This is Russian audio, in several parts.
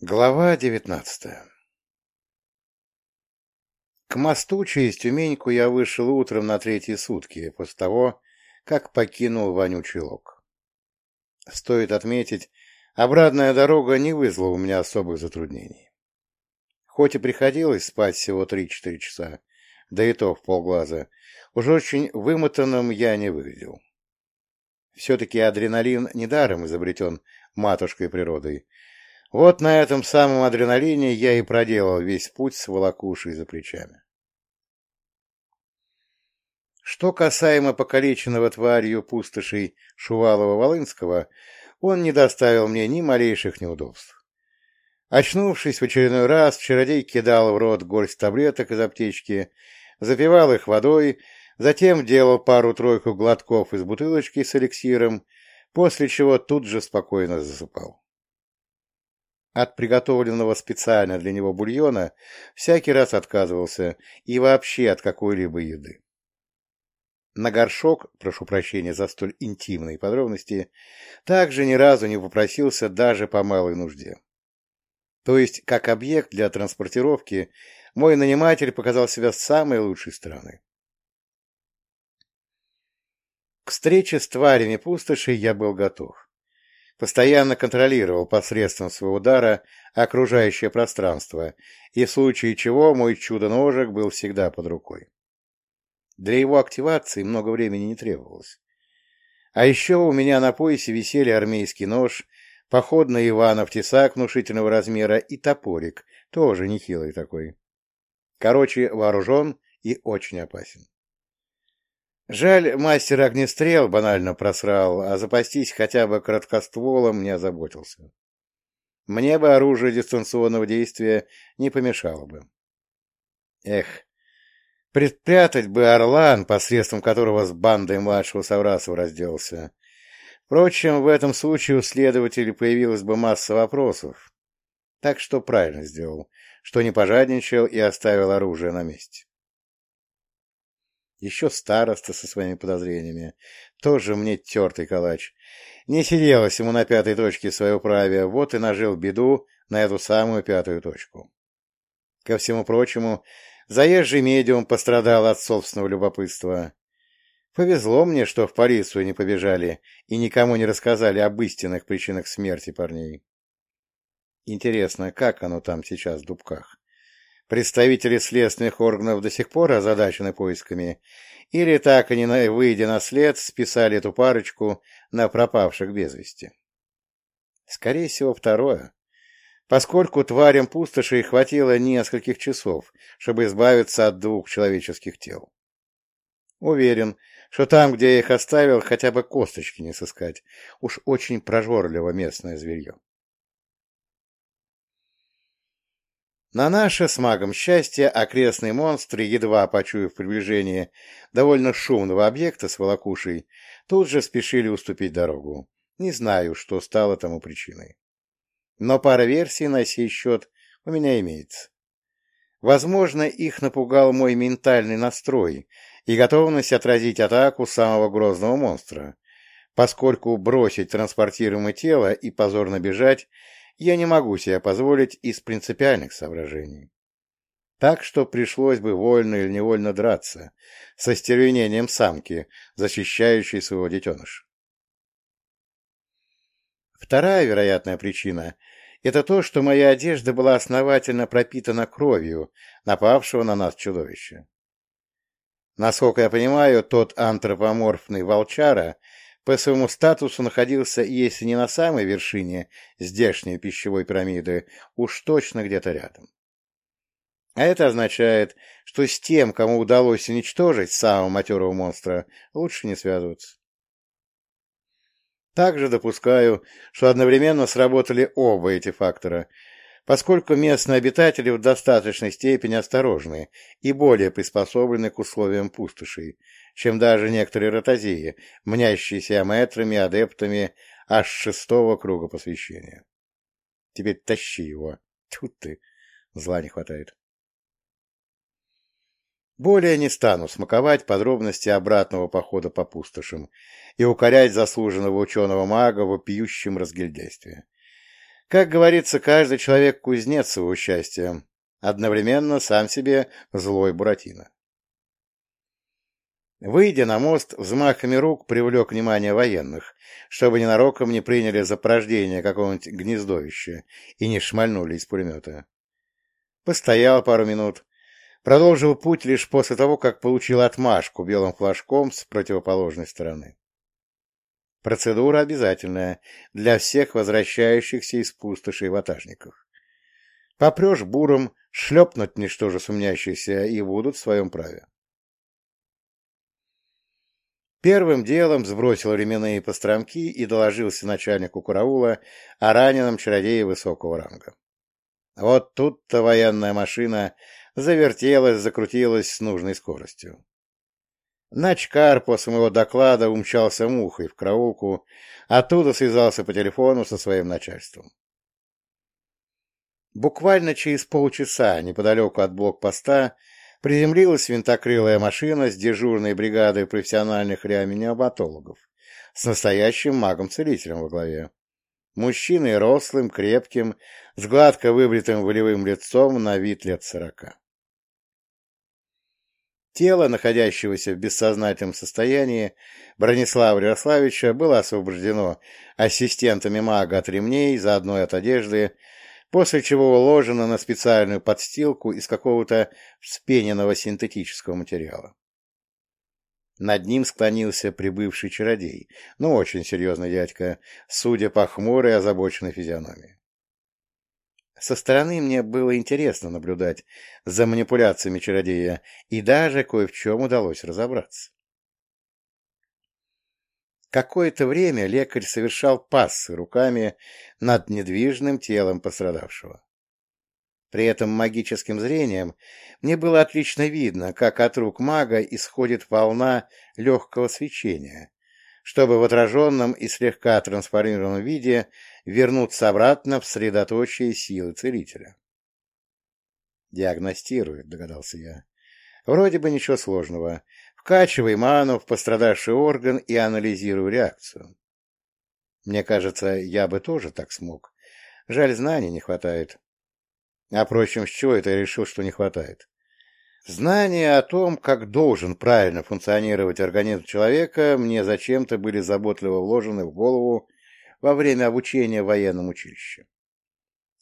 Глава девятнадцатая К мосту через Тюменьку я вышел утром на третьи сутки, после того, как покинул вонючий лог. Стоит отметить, обратная дорога не вызвала у меня особых затруднений. Хоть и приходилось спать всего три-четыре часа, да и то в полглаза, уже очень вымотанным я не выглядел. Все-таки адреналин недаром изобретен матушкой природой, вот на этом самом адреналине я и проделал весь путь с волокушей за плечами. Что касаемо покалеченного тварью пустошей Шувалова-Волынского, он не доставил мне ни малейших неудобств. Очнувшись в очередной раз, чародей кидал в рот горсть таблеток из аптечки, запивал их водой, затем делал пару-тройку глотков из бутылочки с эликсиром, после чего тут же спокойно засыпал. От приготовленного специально для него бульона всякий раз отказывался и вообще от какой-либо еды. На горшок, прошу прощения за столь интимные подробности, также ни разу не попросился даже по малой нужде. То есть, как объект для транспортировки, мой наниматель показал себя с самой лучшей стороны. К встрече с тварями пустоши я был готов постоянно контролировал посредством своего удара окружающее пространство, и в случае чего мой чудо-ножик был всегда под рукой. Для его активации много времени не требовалось. А еще у меня на поясе висели армейский нож, походный Иванов тесак внушительного размера и топорик, тоже нехилый такой. Короче, вооружен и очень опасен. Жаль, мастер огнестрел банально просрал, а запастись хотя бы краткостволом не озаботился. Мне бы оружие дистанционного действия не помешало бы. Эх, предпрятать бы Орлан, посредством которого с бандой младшего Саврасова разделался. Впрочем, в этом случае у следователей появилась бы масса вопросов. Так что правильно сделал, что не пожадничал и оставил оружие на месте. Еще староста со своими подозрениями. Тоже мне тертый калач. Не сиделось ему на пятой точке своего правия, вот и нажил беду на эту самую пятую точку. Ко всему прочему, заезжий медиум пострадал от собственного любопытства. Повезло мне, что в полицию не побежали и никому не рассказали об истинных причинах смерти парней. Интересно, как оно там сейчас в дубках? Представители следственных органов до сих пор озадачены поисками, или так они, выйдя на след, списали эту парочку на пропавших без вести. Скорее всего, второе, поскольку тварям пустоши хватило нескольких часов, чтобы избавиться от двух человеческих тел. Уверен, что там, где я их оставил, хотя бы косточки не сыскать. Уж очень прожорливо местное зверье. На наше с магом счастье окрестные монстры, едва почуяв приближение довольно шумного объекта с волокушей, тут же спешили уступить дорогу. Не знаю, что стало тому причиной. Но пара версий на сей счет у меня имеется. Возможно, их напугал мой ментальный настрой и готовность отразить атаку самого грозного монстра, поскольку бросить транспортируемое тело и позорно бежать я не могу себе позволить из принципиальных соображений. Так что пришлось бы вольно или невольно драться со стервенением самки, защищающей своего детеныша. Вторая вероятная причина – это то, что моя одежда была основательно пропитана кровью напавшего на нас чудовища. Насколько я понимаю, тот антропоморфный волчара – по своему статусу находился, если не на самой вершине здешней пищевой пирамиды, уж точно где-то рядом. А это означает, что с тем, кому удалось уничтожить самого матерого монстра, лучше не связываться. Также допускаю, что одновременно сработали оба эти фактора, поскольку местные обитатели в достаточной степени осторожны и более приспособлены к условиям пустошей, чем даже некоторые ротозеи, мнящиеся метрами, адептами аж шестого круга посвящения. Теперь тащи его. Тут ты. Зла не хватает. Более не стану смаковать подробности обратного похода по пустошам и укорять заслуженного ученого-мага в вопиющем разгильдяйстве. Как говорится, каждый человек кузнец своего счастья, одновременно сам себе злой Буратино. Выйдя на мост, взмахами рук привлек внимание военных, чтобы ненароком не приняли за порождение какого-нибудь гнездовища и не шмальнули из пулемета. Постоял пару минут, продолжил путь лишь после того, как получил отмашку белым флажком с противоположной стороны. Процедура обязательная для всех возвращающихся из пустошей ватажников. Попрешь буром, шлепнуть ничтоже сумнящиеся и будут в своем праве. Первым делом сбросил ременные постромки и доложился начальнику караула о раненом чародее высокого ранга. Вот тут-то военная машина завертелась, закрутилась с нужной скоростью. Начкар после моего доклада умчался мухой в караулку, оттуда связался по телефону со своим начальством. Буквально через полчаса неподалеку от блокпоста приземлилась винтокрылая машина с дежурной бригадой профессиональных реаниматологов с настоящим магом-целителем во главе. Мужчиной рослым, крепким, с гладко выбритым волевым лицом на вид лет сорока. Тело, находящегося в бессознательном состоянии, Бронислава Ярославича было освобождено ассистентами мага от ремней, заодно от одежды, после чего уложено на специальную подстилку из какого-то вспененного синтетического материала. Над ним склонился прибывший чародей, ну, очень серьезный дядька, судя по хмурой озабоченной физиономии. Со стороны мне было интересно наблюдать за манипуляциями чародея, и даже кое в чем удалось разобраться. Какое-то время лекарь совершал пассы руками над недвижным телом пострадавшего. При этом магическим зрением мне было отлично видно, как от рук мага исходит волна легкого свечения, чтобы в отраженном и слегка трансформированном виде вернуться обратно в средоточие силы целителя. «Диагностирует», — догадался я. «Вроде бы ничего сложного. Вкачивай ману в пострадавший орган и анализируй реакцию. Мне кажется, я бы тоже так смог. Жаль, знаний не хватает. А, впрочем, с чего это я решил, что не хватает? Знания о том, как должен правильно функционировать организм человека, мне зачем-то были заботливо вложены в голову во время обучения в военном училище.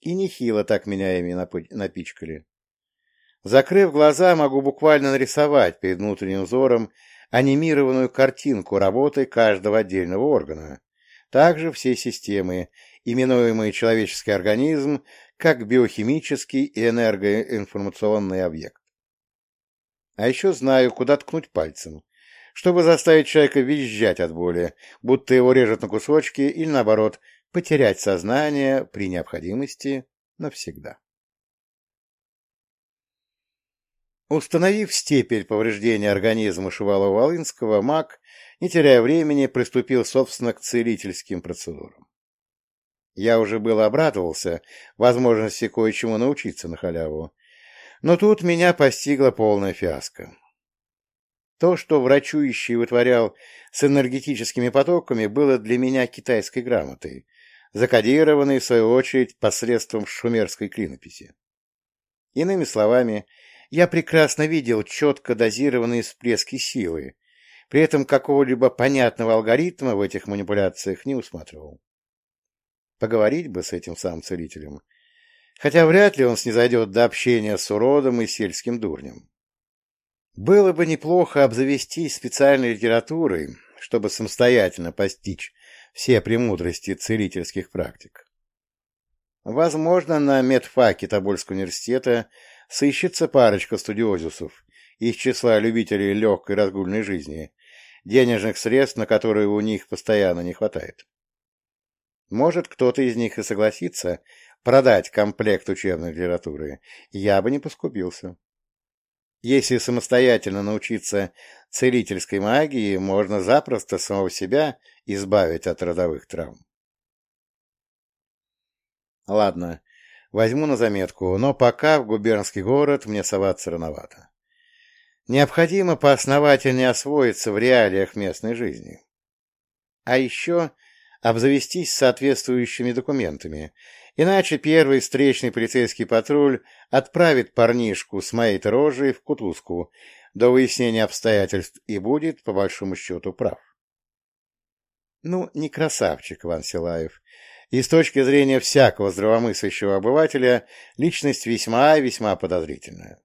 И нехило так меня ими напичкали. Закрыв глаза, могу буквально нарисовать перед внутренним взором анимированную картинку работы каждого отдельного органа, также все системы, именуемые человеческий организм, как биохимический и энергоинформационный объект. А еще знаю, куда ткнуть пальцем, чтобы заставить человека визжать от боли, будто его режут на кусочки или, наоборот, потерять сознание при необходимости навсегда. Установив степень повреждения организма Шувалова-Волынского, маг, не теряя времени, приступил, собственно, к целительским процедурам. Я уже было обрадовался возможности кое-чему научиться на халяву, но тут меня постигла полная фиаско. То, что врачующий вытворял с энергетическими потоками, было для меня китайской грамотой, закодированной, в свою очередь, посредством шумерской клинописи. Иными словами, я прекрасно видел четко дозированные всплески силы, при этом какого-либо понятного алгоритма в этих манипуляциях не усматривал. Поговорить бы с этим самым целителем, хотя вряд ли он снизойдет до общения с уродом и сельским дурнем. Было бы неплохо обзавестись специальной литературой, чтобы самостоятельно постичь все премудрости целительских практик. Возможно, на медфаке Тобольского университета сыщется парочка студиозусов из числа любителей легкой разгульной жизни, денежных средств, на которые у них постоянно не хватает. Может, кто-то из них и согласится продать комплект учебной литературы, я бы не поскупился. Если самостоятельно научиться целительской магии, можно запросто самого себя избавить от родовых травм. Ладно, Возьму на заметку, но пока в губернский город мне соваться рановато. Необходимо поосновательнее освоиться в реалиях местной жизни. А еще обзавестись соответствующими документами, иначе первый встречный полицейский патруль отправит парнишку с моей рожей в кутузку до выяснения обстоятельств и будет, по большому счету, прав. Ну, не красавчик Иван Силаев. И с точки зрения всякого здравомыслящего обывателя, личность весьма и весьма подозрительная.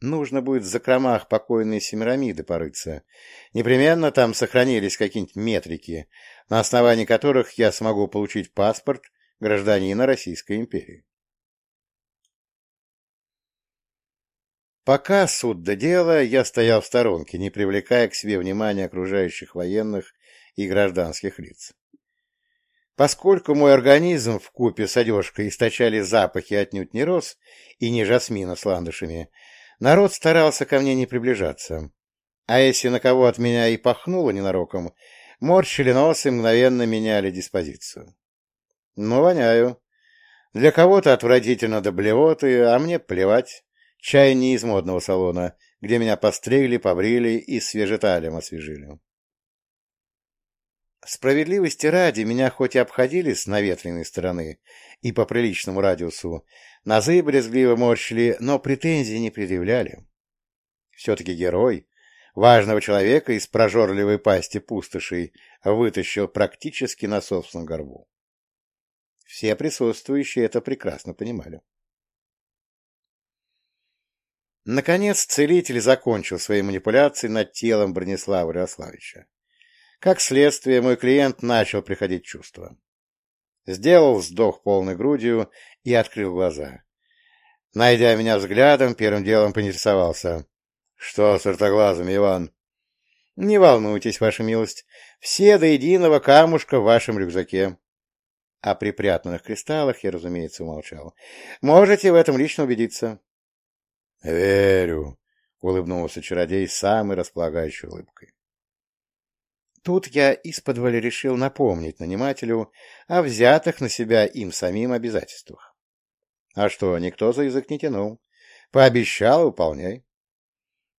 Нужно будет в закромах покойной Семирамиды порыться. Непременно там сохранились какие-нибудь метрики, на основании которых я смогу получить паспорт гражданина Российской империи. Пока суд до дела, я стоял в сторонке, не привлекая к себе внимания окружающих военных и гражданских лиц. Поскольку мой организм в купе с одежкой источали запахи отнюдь не роз и не жасмина с ландышами, народ старался ко мне не приближаться. А если на кого от меня и пахнуло ненароком, морщили нос и мгновенно меняли диспозицию. Ну, воняю. Для кого-то отвратительно до блевоты, а мне плевать. Чай не из модного салона, где меня постригли, побрили и свежеталем освежили. Справедливости ради, меня хоть и обходили с наветренной стороны и по приличному радиусу, назы брезгливо морщили, но претензий не предъявляли. Все-таки герой, важного человека из прожорливой пасти пустошей вытащил практически на собственном горбу. Все присутствующие это прекрасно понимали. Наконец целитель закончил свои манипуляции над телом Бронислава Ярославича. Как следствие, мой клиент начал приходить чувство. Сделал вздох полной грудью и открыл глаза. Найдя меня взглядом, первым делом поинтересовался. — Что с ртоглазами, Иван? — Не волнуйтесь, ваша милость. Все до единого камушка в вашем рюкзаке. О припрятанных кристаллах я, разумеется, умолчал. Можете в этом лично убедиться. — Верю, — улыбнулся чародей самой располагающей улыбкой. Тут я исподволь решил напомнить нанимателю о взятых на себя им самим обязательствах. А что, никто за язык не тянул. Пообещал, выполняй.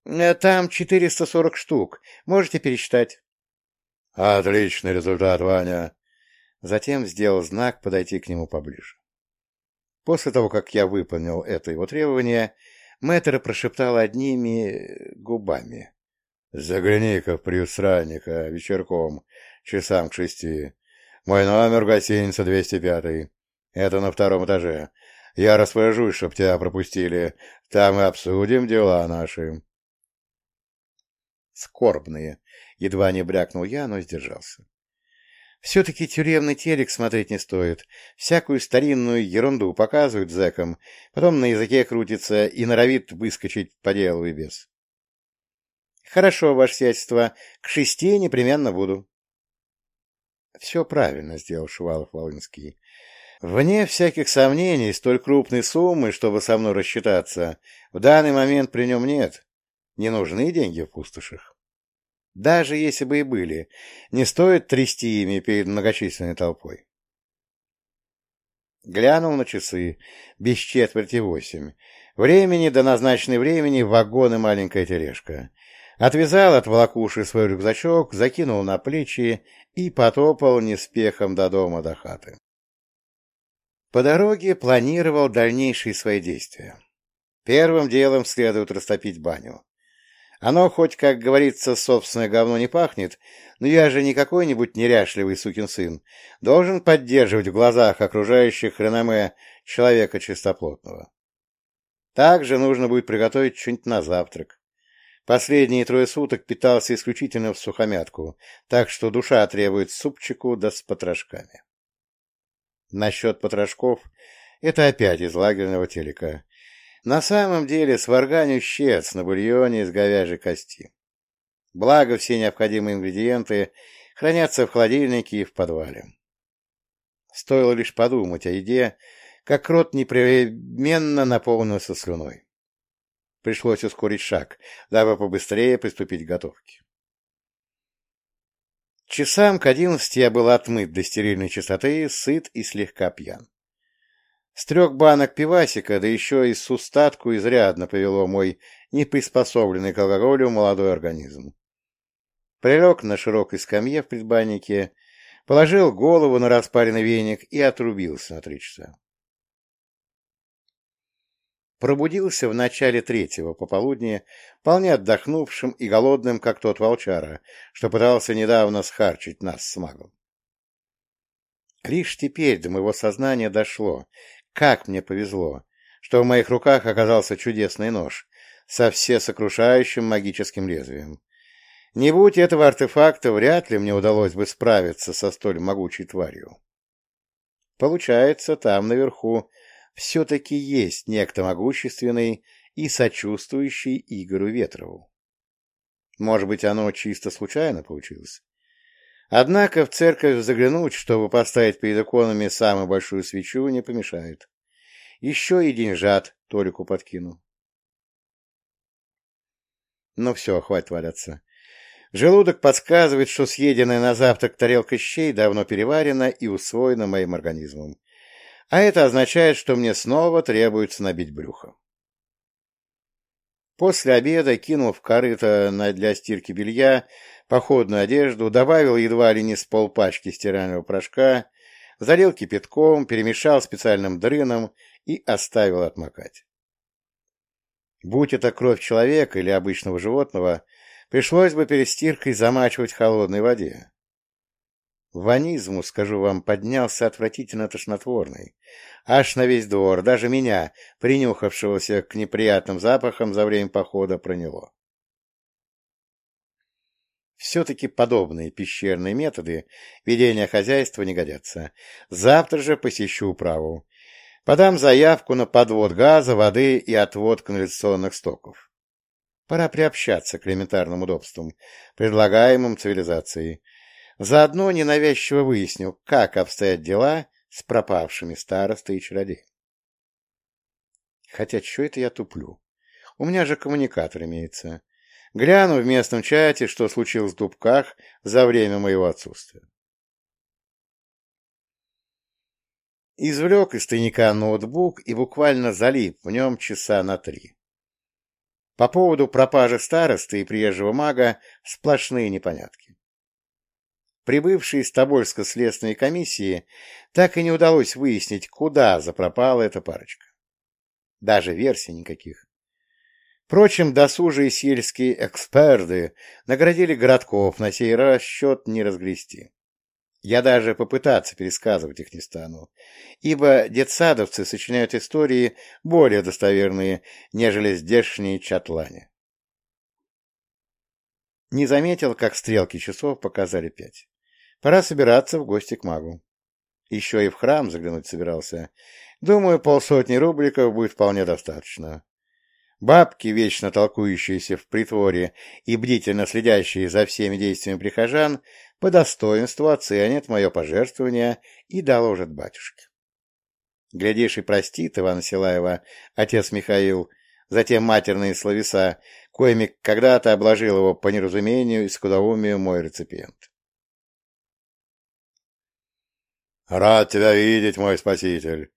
Э, там 440 штук. Можете пересчитать. Отличный результат, Ваня. Затем сделал знак подойти к нему поближе. После того, как я выполнил это его требование, мэтр прошептал одними губами. Загляни-ка в приют странника вечерком, часам к шести. Мой номер гостиница 205. Это на втором этаже. Я распоряжусь, чтоб тебя пропустили. Там и обсудим дела наши. Скорбные. Едва не брякнул я, но сдержался. Все-таки тюремный телек смотреть не стоит. Всякую старинную ерунду показывают зэкам, потом на языке крутится и норовит выскочить по делу и без. Хорошо, ваше сиятельство, к шести непременно буду. Все правильно сделал Шувалов-Волынский. Вне всяких сомнений, столь крупной суммы, чтобы со мной рассчитаться, в данный момент при нем нет. Не нужны деньги в пустошах. Даже если бы и были, не стоит трясти ими перед многочисленной толпой. Глянул на часы, без четверти восемь. Времени до назначенной времени вагон и маленькая тележка. Отвязал от волокуши свой рюкзачок, закинул на плечи и потопал неспехом до дома, до хаты. По дороге планировал дальнейшие свои действия. Первым делом следует растопить баню. Оно хоть, как говорится, собственное говно не пахнет, но я же не какой-нибудь неряшливый сукин сын. Должен поддерживать в глазах окружающих реноме человека чистоплотного. Также нужно будет приготовить что-нибудь на завтрак. Последние трое суток питался исключительно в сухомятку, так что душа требует супчику да с потрошками. Насчет потрошков — это опять из лагерного телека. На самом деле сварганю щец на бульоне из говяжьей кости. Благо все необходимые ингредиенты хранятся в холодильнике и в подвале. Стоило лишь подумать о еде, как рот непременно наполнился слюной. Пришлось ускорить шаг, дабы побыстрее приступить к готовке. Часам к одиннадцати я был отмыт до стерильной чистоты, сыт и слегка пьян. С трех банок пивасика, да еще и с устатку изрядно повело мой неприспособленный к алкоголю молодой организм. Прилег на широкой скамье в предбаннике, положил голову на распаренный веник и отрубился на три часа. Пробудился в начале третьего пополудни, вполне отдохнувшим и голодным, как тот волчара, что пытался недавно схарчить нас с магом. Лишь теперь до моего сознания дошло, как мне повезло, что в моих руках оказался чудесный нож со всесокрушающим магическим лезвием. Не будь этого артефакта, вряд ли мне удалось бы справиться со столь могучей тварью. Получается, там наверху все-таки есть некто могущественный и сочувствующий Игорю Ветрову. Может быть, оно чисто случайно получилось? Однако в церковь заглянуть, чтобы поставить перед иконами самую большую свечу, не помешает. Еще и деньжат Толику подкину. Ну все, хватит валяться. Желудок подсказывает, что съеденная на завтрак тарелка щей давно переварена и усвоена моим организмом. А это означает, что мне снова требуется набить брюхо. После обеда кинул в корыто для стирки белья походную одежду, добавил едва ли не с полпачки стирального порошка, залил кипятком, перемешал специальным дрыном и оставил отмокать. Будь это кровь человека или обычного животного, пришлось бы перед стиркой замачивать в холодной воде. Ванизму, скажу вам, поднялся отвратительно тошнотворный. Аж на весь двор, даже меня, принюхавшегося к неприятным запахам за время похода, проняло. Все-таки подобные пещерные методы ведения хозяйства не годятся. Завтра же посещу управу. Подам заявку на подвод газа, воды и отвод канализационных стоков. Пора приобщаться к элементарным удобствам, предлагаемым цивилизацией. Заодно ненавязчиво выясню, как обстоят дела с пропавшими старостой и чародеем. Хотя что это я туплю? У меня же коммуникатор имеется. Гляну в местном чате, что случилось в Дубках за время моего отсутствия. Извлек из тайника ноутбук и буквально залип в нем часа на три. По поводу пропажи старосты и приезжего мага сплошные непонятки. Прибывшей из Тобольска следственной комиссии так и не удалось выяснить, куда запропала эта парочка. Даже версий никаких. Впрочем, досужие сельские эксперты наградили городков на сей раз счет не разгрести. Я даже попытаться пересказывать их не стану, ибо детсадовцы сочиняют истории более достоверные, нежели здешние чатлане. Не заметил, как стрелки часов показали пять. Пора собираться в гости к магу. Еще и в храм заглянуть собирался. Думаю, полсотни рубликов будет вполне достаточно. Бабки, вечно толкующиеся в притворе и бдительно следящие за всеми действиями прихожан, по достоинству оценят мое пожертвование и доложат батюшке. Глядишь, и простит Ивана Силаева, отец Михаил, затем матерные словеса, коими когда-то обложил его по неразумению и скудоумию мой реципиент. «Рад тебя видеть, мой спаситель!»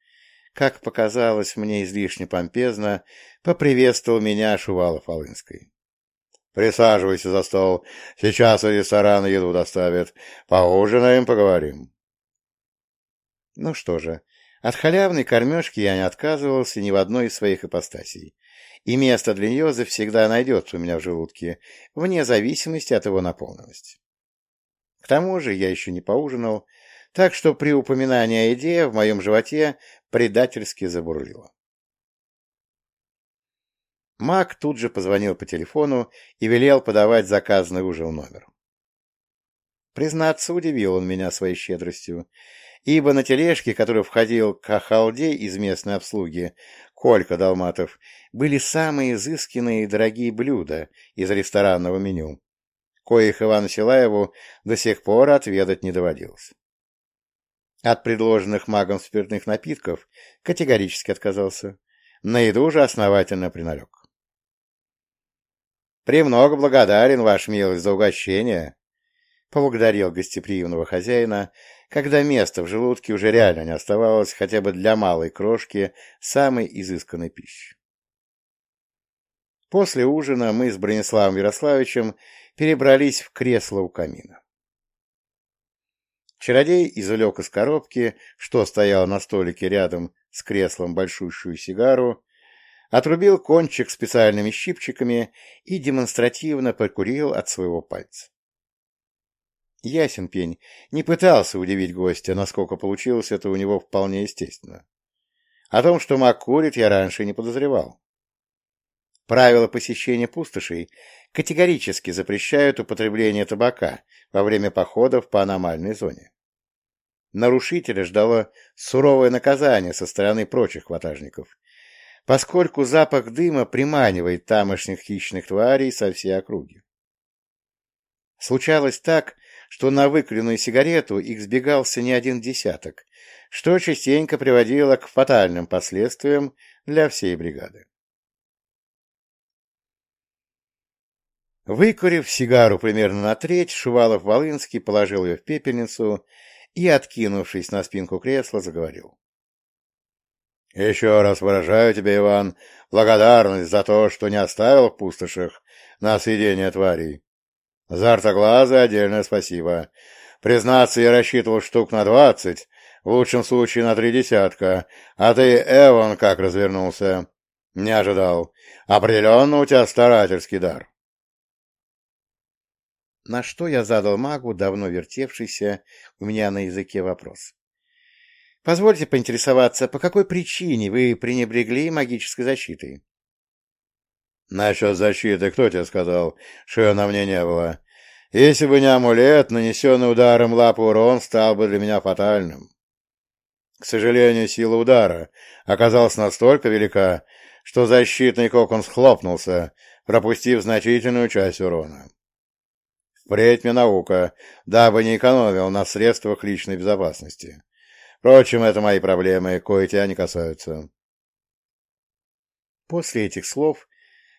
Как показалось мне излишне помпезно, поприветствовал меня Шувалов-Волынской. «Присаживайся за стол. Сейчас в ресторан еду доставят. Поужинаем, поговорим». Ну что же, от халявной кормежки я не отказывался ни в одной из своих ипостасей, и место для нее завсегда найдется у меня в желудке, вне зависимости от его наполненности. К тому же я еще не поужинал, так что при упоминании о еде в моем животе предательски забурлило. Мак тут же позвонил по телефону и велел подавать заказанный ужин в номер. Признаться, удивил он меня своей щедростью, ибо на тележке, который входил к Ахалде из местной обслуги, Колька Долматов, были самые изысканные и дорогие блюда из ресторанного меню, коих Ивану Силаеву до сих пор отведать не доводилось. От предложенных магом спиртных напитков категорически отказался. На еду же основательно приналег. «Премного благодарен, ваш милость, за угощение», — поблагодарил гостеприимного хозяина, когда места в желудке уже реально не оставалось хотя бы для малой крошки самой изысканной пищи. После ужина мы с Брониславом Ярославичем перебрались в кресло у камина. Чародей извлек из коробки, что стояло на столике рядом с креслом большущую сигару, отрубил кончик специальными щипчиками и демонстративно прикурил от своего пальца. Ясен пень не пытался удивить гостя, насколько получилось это у него вполне естественно. О том, что маг курит, я раньше не подозревал. Правила посещения пустошей категорически запрещают употребление табака во время походов по аномальной зоне. Нарушителя ждало суровое наказание со стороны прочих ватажников, поскольку запах дыма приманивает тамошних хищных тварей со всей округи. Случалось так, что на выкуренную сигарету их сбегался не один десяток, что частенько приводило к фатальным последствиям для всей бригады. Выкурив сигару примерно на треть, Шувалов-Волынский положил ее в пепельницу и, откинувшись на спинку кресла, заговорил. — Еще раз выражаю тебе, Иван, благодарность за то, что не оставил в пустошах на съедение тварей. За артоглазы отдельное спасибо. Признаться, я рассчитывал штук на двадцать, в лучшем случае на три десятка, а ты, Эван, как развернулся. Не ожидал. Определенно у тебя старательский дар на что я задал магу давно вертевшийся у меня на языке вопрос. «Позвольте поинтересоваться, по какой причине вы пренебрегли магической защитой?» «Насчет защиты кто тебе сказал, что ее на мне не было? Если бы не амулет, нанесенный ударом лапы урон стал бы для меня фатальным. К сожалению, сила удара оказалась настолько велика, что защитный кокон схлопнулся, пропустив значительную часть урона. Впредь мне наука, дабы не экономил на средствах личной безопасности. Впрочем, это мои проблемы, кое тебя не касаются. После этих слов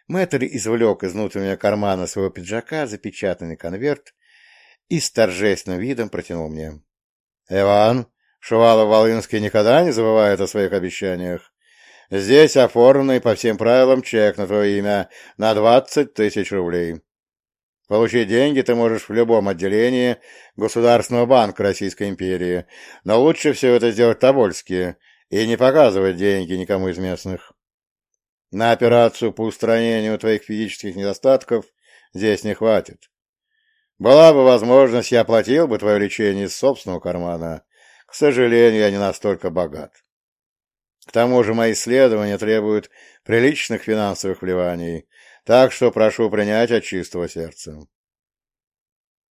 мэтр извлек из внутреннего кармана своего пиджака запечатанный конверт и с торжественным видом протянул мне. — Иван, Шувалов-Волынский никогда не забывает о своих обещаниях. Здесь оформленный по всем правилам чек на твое имя на двадцать тысяч рублей. Получить деньги ты можешь в любом отделении Государственного банка Российской империи, но лучше все это сделать Тобольске и не показывать деньги никому из местных. На операцию по устранению твоих физических недостатков здесь не хватит. Была бы возможность, я оплатил бы твое лечение из собственного кармана. К сожалению, я не настолько богат. К тому же мои исследования требуют приличных финансовых вливаний, так что прошу принять от чистого сердца.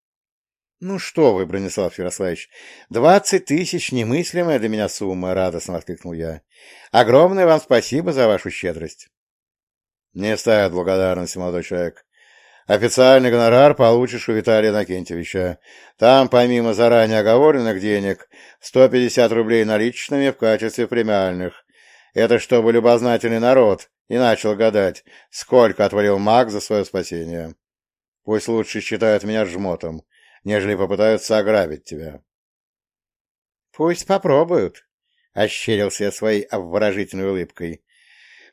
— Ну что вы, Бронислав Ярославович, двадцать тысяч — немыслимая для меня сумма, — радостно воскликнул я. — Огромное вам спасибо за вашу щедрость. — Не стоят благодарности, молодой человек. Официальный гонорар получишь у Виталия Накентьевича. Там, помимо заранее оговоренных денег, 150 рублей наличными в качестве премиальных. Это чтобы любознательный народ и начал гадать, сколько отвалил маг за свое спасение. Пусть лучше считают меня жмотом, нежели попытаются ограбить тебя. — Пусть попробуют, — ощерился я своей обворожительной улыбкой.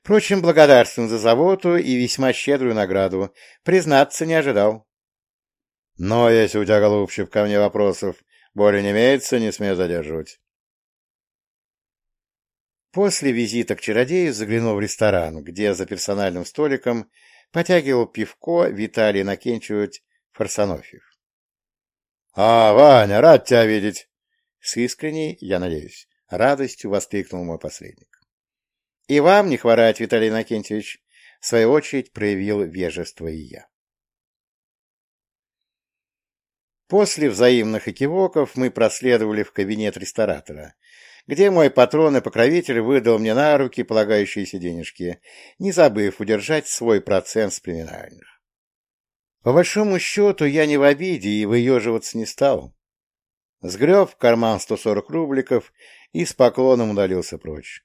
Впрочем, благодарствую за заботу и весьма щедрую награду. Признаться, не ожидал. — Но если у тебя, голубчик, ко мне вопросов более не имеется, не смею задерживать. После визита к чародею заглянул в ресторан, где за персональным столиком потягивал пивко Виталий Накенчевич Фарсонофьев. — А, Ваня, рад тебя видеть! — с искренней, я надеюсь, радостью воскликнул мой посредник. — И вам не хворать, Виталий Накентьевич! — в свою очередь проявил вежество и я. После взаимных экивоков мы проследовали в кабинет ресторатора, где мой патрон и покровитель выдал мне на руки полагающиеся денежки, не забыв удержать свой процент с премиальных. По большому счету я не в обиде и выеживаться не стал. Сгреб в карман 140 рубликов и с поклоном удалился прочь.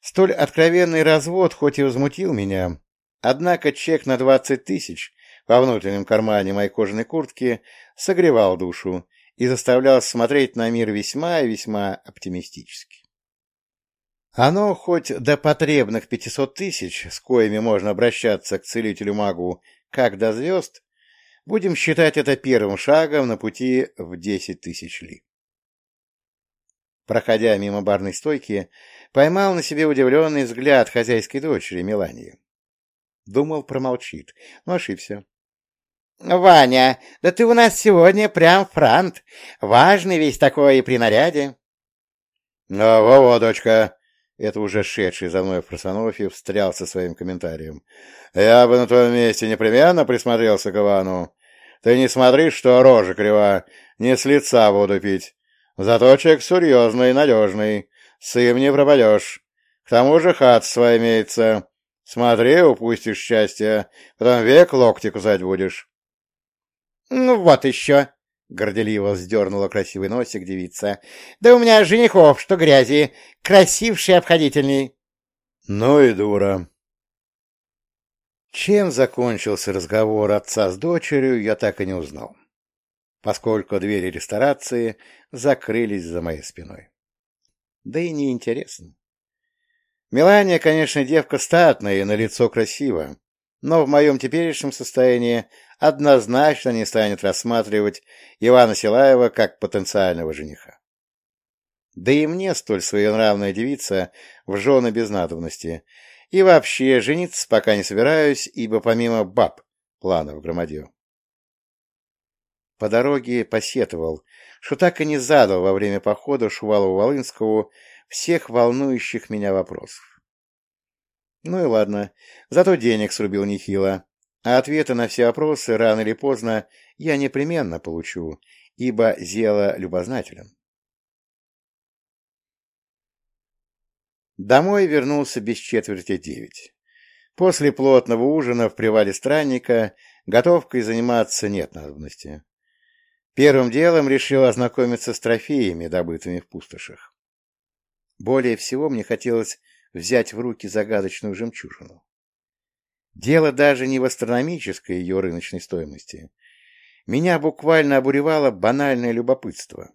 Столь откровенный развод хоть и возмутил меня, однако чек на двадцать тысяч во внутреннем кармане моей кожаной куртки согревал душу и заставлял смотреть на мир весьма и весьма оптимистически. Оно хоть до потребных пятисот тысяч, с коими можно обращаться к целителю-магу, как до звезд, будем считать это первым шагом на пути в десять тысяч ли. проходя мимо барной стойки, поймал на себе удивленный взгляд хозяйской дочери Мелании. Думал, промолчит, но ошибся. — Ваня, да ты у нас сегодня прям франт. Важный весь такой и при наряде. — А, во-во, дочка, это уже шедший за мной в Просонофе встрял со своим комментарием. «Я бы на твоем месте непременно присмотрелся к Ивану. Ты не смотри, что рожа крива, не с лица воду пить. Зато человек серьезный, надежный, с им не пропадешь. К тому же хат своя имеется. Смотри, упустишь счастье, потом век локти кусать будешь. — Ну вот еще! — горделиво вздернула красивый носик девица. — Да у меня женихов, что грязи, красивший обходительней. — Ну и дура. Чем закончился разговор отца с дочерью, я так и не узнал, поскольку двери ресторации закрылись за моей спиной. Да и неинтересно. Мелания, конечно, девка статная и на лицо красива, но в моем теперешнем состоянии однозначно не станет рассматривать Ивана Силаева как потенциального жениха. Да и мне столь своенравная девица в жены без надобности. И вообще, жениться пока не собираюсь, ибо помимо баб планов громадью. По дороге посетовал, что так и не задал во время похода Шувалову-Волынскому всех волнующих меня вопросов. Ну и ладно, зато денег срубил нехило, а ответы на все вопросы рано или поздно я непременно получу, ибо Зела любознателен. Домой вернулся без четверти девять. После плотного ужина в привале странника готовкой заниматься нет надобности. Первым делом решил ознакомиться с трофеями, добытыми в пустошах. Более всего мне хотелось взять в руки загадочную жемчужину. Дело даже не в астрономической ее рыночной стоимости. Меня буквально обуревало банальное любопытство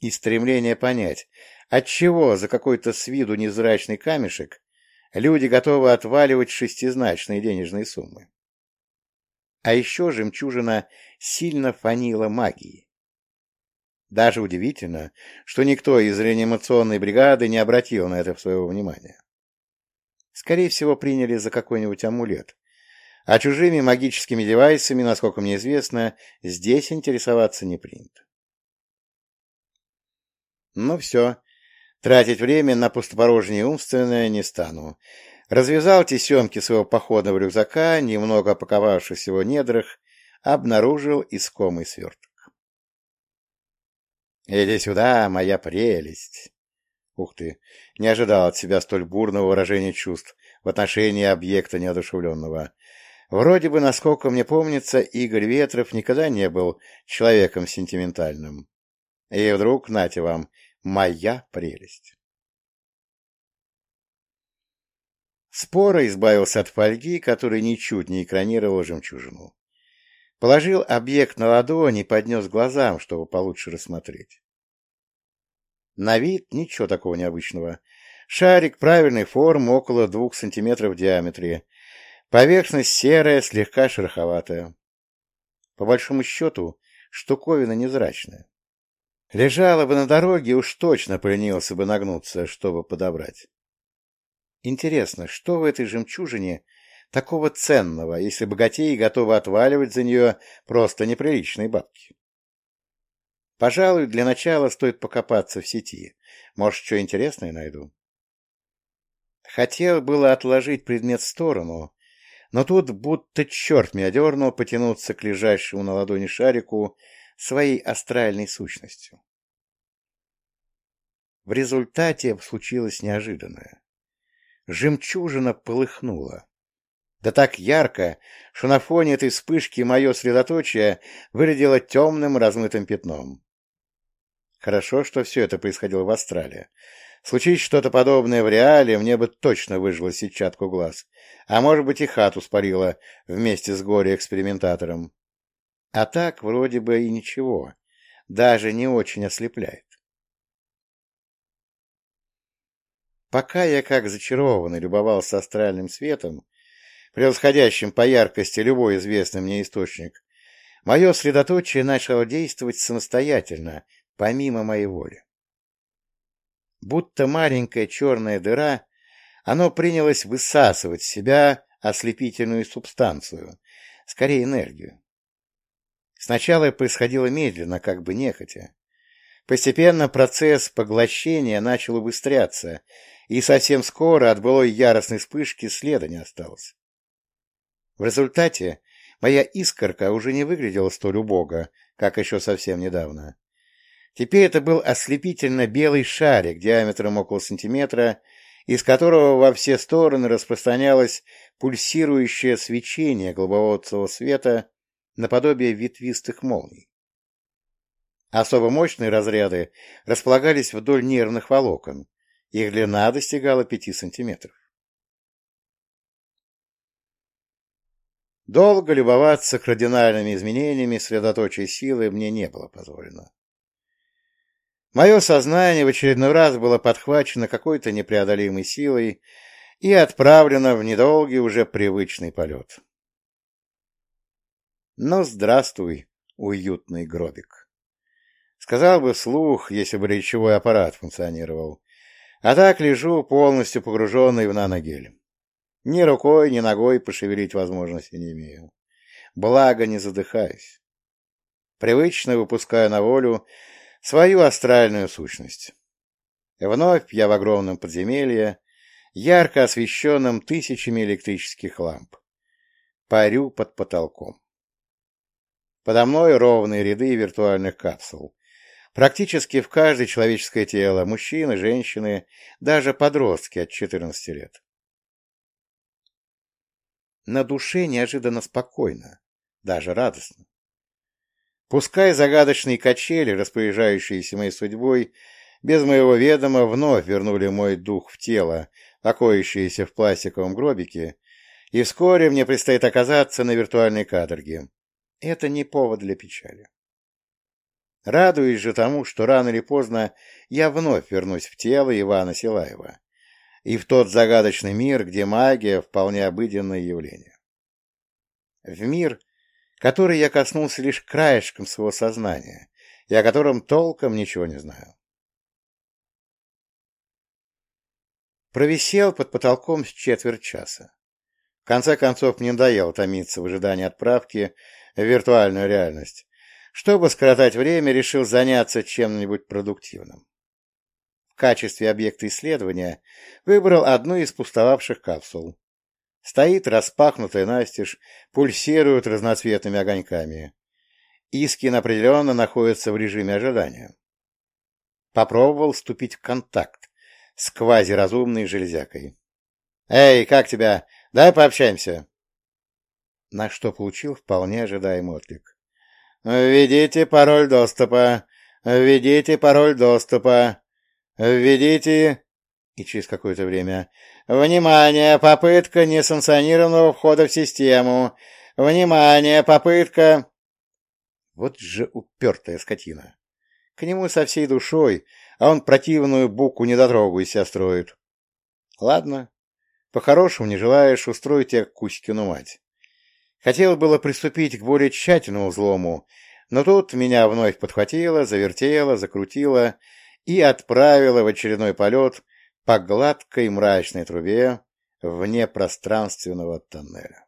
и стремление понять, отчего за какой-то с виду невзрачный камешек люди готовы отваливать шестизначные денежные суммы. А еще жемчужина сильно фанила магией. Даже удивительно, что никто из реанимационной бригады не обратил на это своего внимания. Скорее всего, приняли за какой-нибудь амулет. А чужими магическими девайсами, насколько мне известно, здесь интересоваться не принято. Ну все, тратить время на пустопорожнее умственное не стану. Развязал тесемки своего походного рюкзака, немного опаковавшись в его недрах, обнаружил искомый сверток. «Иди сюда, моя прелесть!» Ух ты! Не ожидал от себя столь бурного выражения чувств в отношении объекта неодушевленного. Вроде бы, насколько мне помнится, Игорь Ветров никогда не был человеком сентиментальным. И вдруг, нате вам, моя прелесть. Спора избавился от фольги, который ничуть не экранировал жемчужину. Положил объект на ладонь и поднес глазам, чтобы получше рассмотреть. На вид ничего такого необычного. Шарик правильной формы, около двух сантиметров в диаметре. Поверхность серая, слегка шероховатая. По большому счету, штуковина невзрачная. Лежала бы на дороге, уж точно поленился бы нагнуться, чтобы подобрать. Интересно, что в этой жемчужине такого ценного, если богатеи готовы отваливать за нее просто неприличные бабки? Пожалуй, для начала стоит покопаться в сети. Может, что интересное найду. Хотел было отложить предмет в сторону, но тут будто черт меня дернул потянуться к лежащему на ладони шарику своей астральной сущностью. В результате случилось неожиданное. Жемчужина полыхнула. Да так ярко, что на фоне этой вспышки мое средоточие выглядело темным размытым пятном. Хорошо, что все это происходило в Австралии. Случись что-то подобное в реале, мне бы точно выжило сетчатку глаз. А может быть и хату спалило вместе с горе-экспериментатором. А так вроде бы и ничего. Даже не очень ослепляет. Пока я как зачарованный любовался астральным светом, превосходящим по яркости любой известный мне источник, мое средоточие начало действовать самостоятельно, помимо моей воли. Будто маленькая черная дыра, оно принялось высасывать в себя ослепительную субстанцию, скорее энергию. Сначала происходило медленно, как бы нехотя. Постепенно процесс поглощения начал убыстряться, и совсем скоро от былой яростной вспышки следа не осталось. В результате моя искорка уже не выглядела столь убого, как еще совсем недавно. Теперь это был ослепительно белый шарик диаметром около сантиметра, из которого во все стороны распространялось пульсирующее свечение голубоводцевого света наподобие ветвистых молний. Особо мощные разряды располагались вдоль нервных волокон. Их длина достигала пяти сантиметров. Долго любоваться кардинальными изменениями средоточия силы мне не было позволено. Мое сознание в очередной раз было подхвачено какой-то непреодолимой силой и отправлено в недолгий уже привычный полет. Ну, здравствуй, уютный гробик. Сказал бы слух, если бы речевой аппарат функционировал. А так лежу, полностью погруженный в наногель. Ни рукой, ни ногой пошевелить возможности не имею. Благо не задыхаюсь. Привычно выпускаю на волю свою астральную сущность. Вновь я в огромном подземелье, ярко освещенном тысячами электрических ламп. Парю под потолком. Подо мной ровные ряды виртуальных капсул. Практически в каждое человеческое тело, мужчины, женщины, даже подростки от 14 лет. На душе неожиданно спокойно, даже радостно. Пускай загадочные качели, распоряжающиеся моей судьбой, без моего ведома вновь вернули мой дух в тело, покоящееся в пластиковом гробике, и вскоре мне предстоит оказаться на виртуальной каторге. Это не повод для печали. Радуюсь же тому, что рано или поздно я вновь вернусь в тело Ивана Силаева, и в тот загадочный мир, где магия — вполне обыденное явление. В мир, который я коснулся лишь краешком своего сознания, и о котором толком ничего не знаю. Провисел под потолком с четверть часа. В конце концов, мне надоело томиться в ожидании отправки в виртуальную реальность. Чтобы скоротать время, решил заняться чем-нибудь продуктивным в качестве объекта исследования выбрал одну из пустовавших капсул. Стоит распахнутая настежь, пульсирует разноцветными огоньками. Искин определенно находится в режиме ожидания. Попробовал вступить в контакт с квазиразумной железякой. «Эй, как тебя? Дай пообщаемся!» На что получил вполне ожидаемый отклик. «Введите пароль доступа! Введите пароль доступа! «Введите...» И через какое-то время... «Внимание! Попытка несанкционированного входа в систему! Внимание! Попытка...» Вот же упертая скотина. К нему со всей душой, а он противную буку недотрогу из себя строит. Ладно, по-хорошему не желаешь устроить тебя Кузькину мать. Хотел было приступить к более тщательному взлому, но тут меня вновь подхватило, завертело, закрутило, и отправила в очередной полет по гладкой мрачной трубе вне пространственного тоннеля.